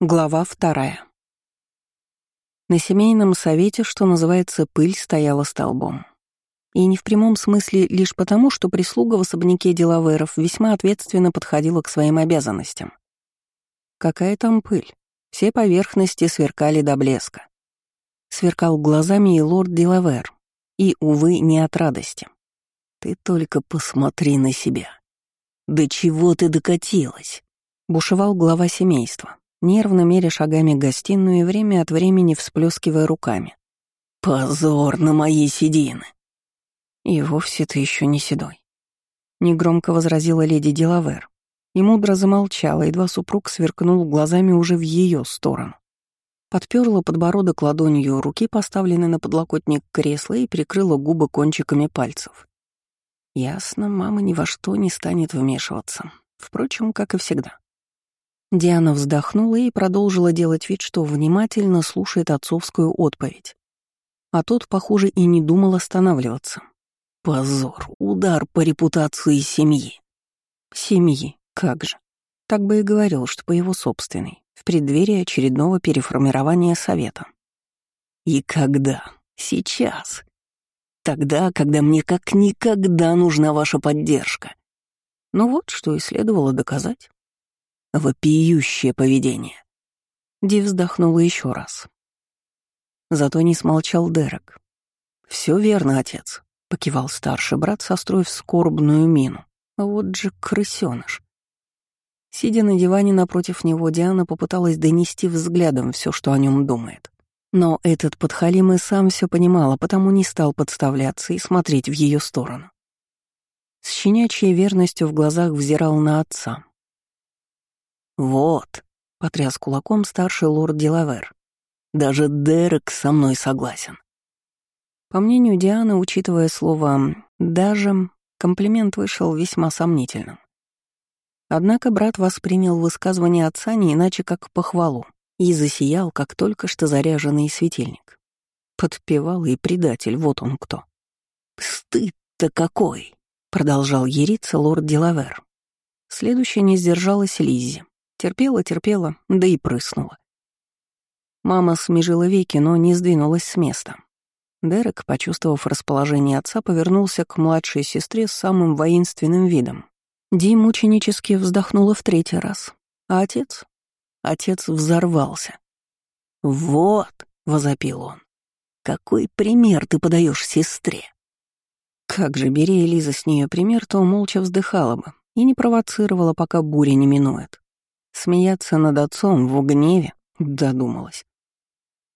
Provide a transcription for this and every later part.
Глава вторая. На семейном совете, что называется, пыль стояла столбом. И не в прямом смысле лишь потому, что прислуга в особняке делаверов весьма ответственно подходила к своим обязанностям. Какая там пыль? Все поверхности сверкали до блеска. Сверкал глазами и лорд Делавер. И, увы, не от радости. «Ты только посмотри на себя. До чего ты докатилась?» — бушевал глава семейства нервно меря шагами гостиную и время от времени всплескивая руками. «Позор на мои седины!» «И вовсе ты еще не седой», — негромко возразила леди Делавер. И мудро замолчала, едва супруг сверкнул глазами уже в ее сторону. Подперла подбородок ладонью руки, поставленной на подлокотник кресла, и прикрыла губы кончиками пальцев. Ясно, мама ни во что не станет вмешиваться. Впрочем, как и всегда. Диана вздохнула и продолжила делать вид, что внимательно слушает отцовскую отповедь. А тот, похоже, и не думал останавливаться. Позор, удар по репутации семьи. Семьи, как же. Так бы и говорил, что по его собственной, в преддверии очередного переформирования совета. И когда? Сейчас. Тогда, когда мне как никогда нужна ваша поддержка. Ну вот, что и следовало доказать. Вопиющее поведение. Ди вздохнула еще раз. Зато не смолчал Дерек. Все верно, отец», — покивал старший брат, состроив скорбную мину. «Вот же крысёныш». Сидя на диване напротив него, Диана попыталась донести взглядом все, что о нем думает. Но этот подхалим и сам все понимал, а потому не стал подставляться и смотреть в ее сторону. С щенячьей верностью в глазах взирал на отца, «Вот», — потряс кулаком старший лорд Делавер. «Даже Дерек со мной согласен». По мнению Дианы, учитывая слово «даже», комплимент вышел весьма сомнительным. Однако брат воспринял высказывание отца не иначе как похвалу и засиял, как только что заряженный светильник. Подпевал и предатель, вот он кто. «Стыд-то какой!» — продолжал ериться лорд Делавер. Следующая не сдержалась Лиззи. Терпела, терпела, да и прыснула. Мама смежила веки, но не сдвинулась с места. Дерек, почувствовав расположение отца, повернулся к младшей сестре с самым воинственным видом. Ди мученически вздохнула в третий раз. А отец? Отец взорвался. «Вот», — возопил он, — «какой пример ты подаешь сестре?» Как же, бери Элиза с нее пример, то молча вздыхала бы и не провоцировала, пока буря не минует. Смеяться над отцом в гневе додумалась.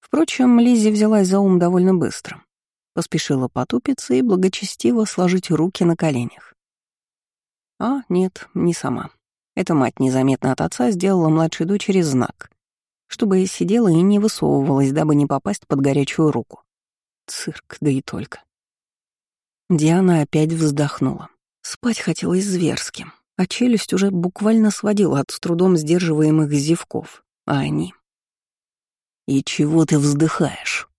Впрочем, Лиззи взялась за ум довольно быстро. Поспешила потупиться и благочестиво сложить руки на коленях. А, нет, не сама. Эта мать незаметно от отца сделала младшей дочери знак, чтобы сидела и не высовывалась, дабы не попасть под горячую руку. Цирк, да и только. Диана опять вздохнула. Спать хотелось зверски а челюсть уже буквально сводила от с трудом сдерживаемых зевков, а они... «И чего ты вздыхаешь?»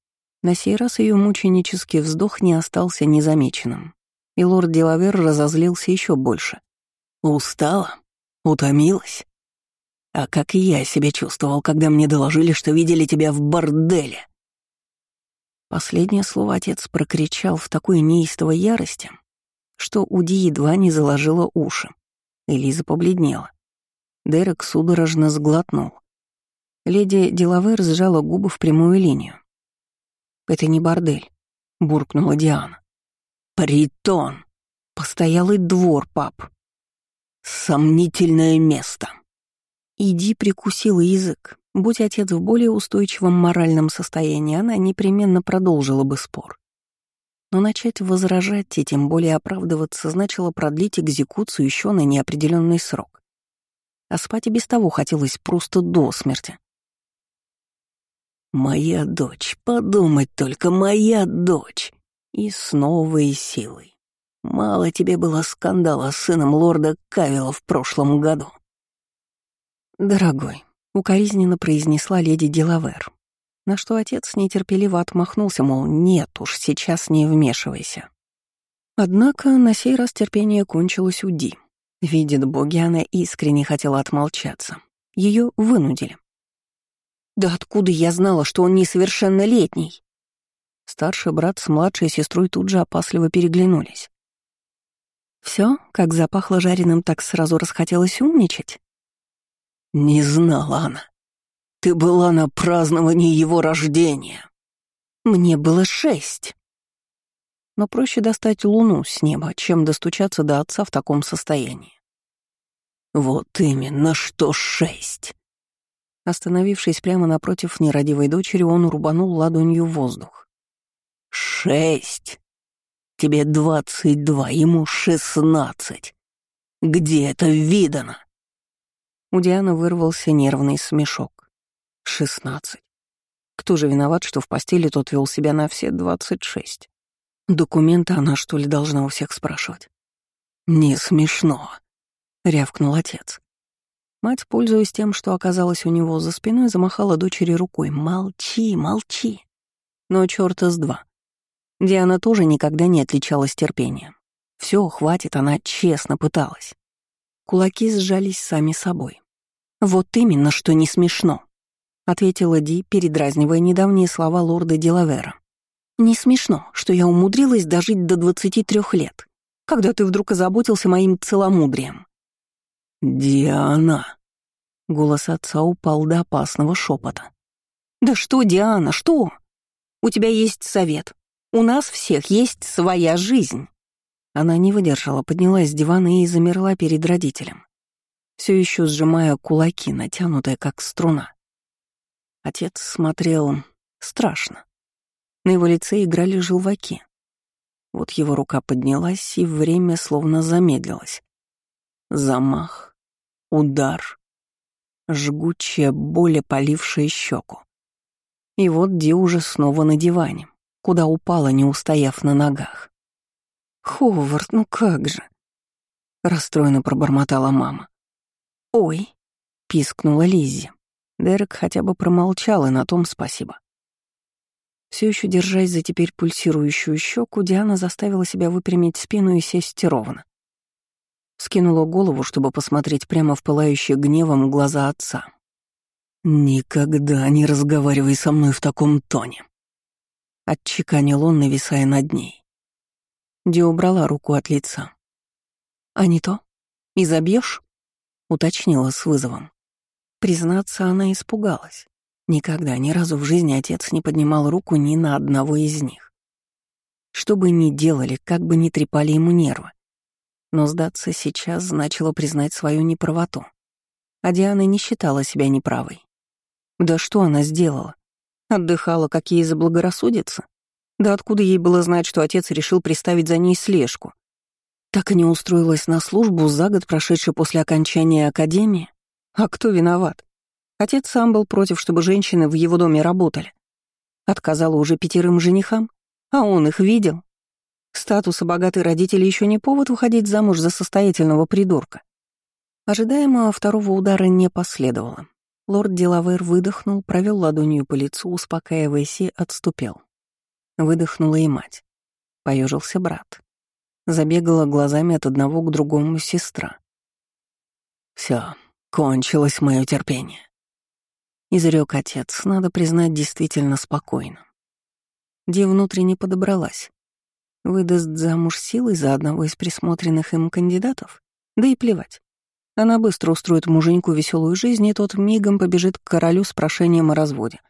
На сей раз ее мученический вздох не остался незамеченным, и лорд Делавер разозлился еще больше. «Устала? Утомилась? А как я себя чувствовал, когда мне доложили, что видели тебя в борделе?» Последнее слово отец прокричал в такой неистовой ярости, что Уди едва не заложила уши. Элиза побледнела. Дерек судорожно сглотнул. Леди Делавер сжала губы в прямую линию. «Это не бордель», — буркнула Диана. «Притон! Постоялый двор, пап!» «Сомнительное место!» Иди прикусила язык. Будь отец в более устойчивом моральном состоянии, она непременно продолжила бы спор. Но начать возражать и тем более оправдываться значило продлить экзекуцию еще на неопределенный срок. А спать и без того хотелось просто до смерти. «Моя дочь, подумать только, моя дочь!» И с новой силой. Мало тебе было скандала с сыном лорда Кавила в прошлом году. «Дорогой», — укоризненно произнесла леди Делавер, на что отец нетерпеливо отмахнулся, мол, нет уж, сейчас не вмешивайся. Однако на сей раз терпение кончилось у Ди. Видит боги, она искренне хотела отмолчаться. Ее вынудили. Да откуда я знала, что он несовершеннолетний? Старший брат с младшей сестрой тут же опасливо переглянулись. Все, как запахло жареным, так сразу расхотелось умничать. Не знала она. Ты была на праздновании его рождения. Мне было шесть. Но проще достать луну с неба, чем достучаться до отца в таком состоянии. Вот именно, что шесть. Остановившись прямо напротив нерадивой дочери, он рубанул ладонью воздух. «Шесть! Тебе двадцать два, ему шестнадцать! Где это видано?» У Дианы вырвался нервный смешок. «Шестнадцать. Кто же виноват, что в постели тот вел себя на все двадцать шесть? Документы она, что ли, должна у всех спрашивать?» «Не смешно», — рявкнул отец. Мать, пользуясь тем, что оказалась у него за спиной, замахала дочери рукой. «Молчи, молчи!» Но черта с два. Диана тоже никогда не отличалась терпением. Все, хватит, она честно пыталась. Кулаки сжались сами собой. «Вот именно, что не смешно», — ответила Ди, передразнивая недавние слова лорда Делавера. «Не смешно, что я умудрилась дожить до 23 лет, когда ты вдруг озаботился моим целомудрием». «Диана!» — голос отца упал до опасного шепота. «Да что, Диана, что? У тебя есть совет, у нас всех есть своя жизнь». Она не выдержала, поднялась с дивана и замерла перед родителем, все еще сжимая кулаки, натянутые как струна. Отец смотрел страшно. На его лице играли желваки. Вот его рука поднялась, и время словно замедлилось. Замах, удар, жгучая боль, полившая щеку. И вот Ди уже снова на диване, куда упала, не устояв на ногах. «Ховард, ну как же?» — расстроенно пробормотала мама. «Ой!» — пискнула Лиззи. Дерек хотя бы промолчал, и на том спасибо. Все еще держась за теперь пульсирующую щеку, Диана заставила себя выпрямить спину и сесть ровно. Скинула голову, чтобы посмотреть прямо в пылающие гневом глаза отца. «Никогда не разговаривай со мной в таком тоне», — отчеканил он, нависая над ней. Ди убрала руку от лица. «А не то? И забьешь? уточнила с вызовом. Признаться, она испугалась. Никогда, ни разу в жизни отец не поднимал руку ни на одного из них. Что бы ни делали, как бы ни трепали ему нервы. Но сдаться сейчас значило признать свою неправоту. А Диана не считала себя неправой. Да что она сделала? Отдыхала, как ей заблагорассудится? Да откуда ей было знать, что отец решил приставить за ней слежку? Так и не устроилась на службу за год, прошедший после окончания академии? А кто виноват? Отец сам был против, чтобы женщины в его доме работали. Отказала уже пятерым женихам, а он их видел. Статус и богатые родители еще не повод выходить замуж за состоятельного придурка. Ожидаемо второго удара не последовало. Лорд Делавер выдохнул, провел ладонью по лицу, успокаиваясь и отступил. Выдохнула и мать. Поежился брат. Забегала глазами от одного к другому сестра. Все, кончилось мое терпение. Изрек отец, надо признать, действительно спокойно. Ди внутренне подобралась. Выдаст замуж силой за одного из присмотренных им кандидатов? Да и плевать. Она быстро устроит муженьку веселую жизнь, и тот мигом побежит к королю с прошением о разводе.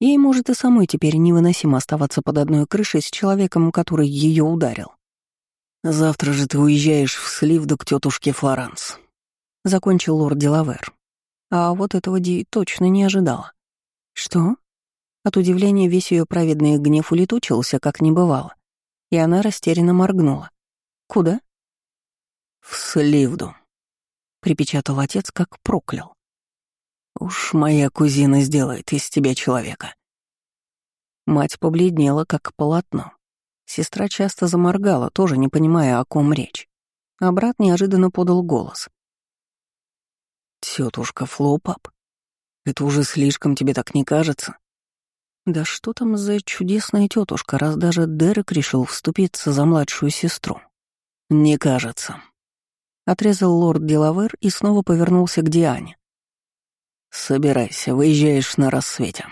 Ей, может, и самой теперь невыносимо оставаться под одной крышей с человеком, который ее ударил. «Завтра же ты уезжаешь в Сливду к тетушке Флоранс», — закончил лорд Делавер. А вот этого Ди точно не ожидала. «Что?» От удивления весь ее праведный гнев улетучился, как не бывало, и она растерянно моргнула. «Куда?» «В Сливду», припечатал отец, как проклял. «Уж моя кузина сделает из тебя человека». Мать побледнела, как полотно. Сестра часто заморгала, тоже не понимая, о ком речь. А брат неожиданно подал голос. «Тетушка Флоупап, это уже слишком тебе так не кажется?» Да что там за чудесная тетушка, раз даже Дерек решил вступиться за младшую сестру? Не кажется. Отрезал лорд Делавер и снова повернулся к Диане. «Собирайся, выезжаешь на рассвете».